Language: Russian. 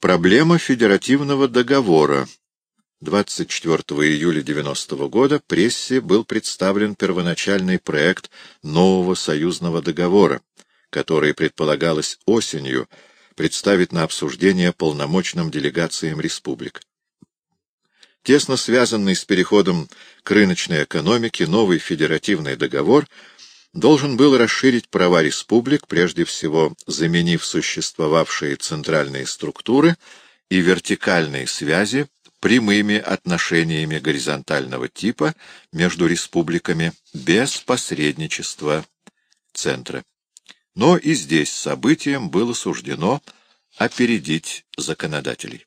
Проблема федеративного договора. 24 июля 90 года прессе был представлен первоначальный проект нового союзного договора, который предполагалось осенью представить на обсуждение полномочным делегациям республик. Тесно связанный с переходом к рыночной экономике новый федеративный договор должен был расширить права республик, прежде всего заменив существовавшие центральные структуры и вертикальные связи прямыми отношениями горизонтального типа между республиками без посредничества центра. Но и здесь событием было суждено опередить законодателей.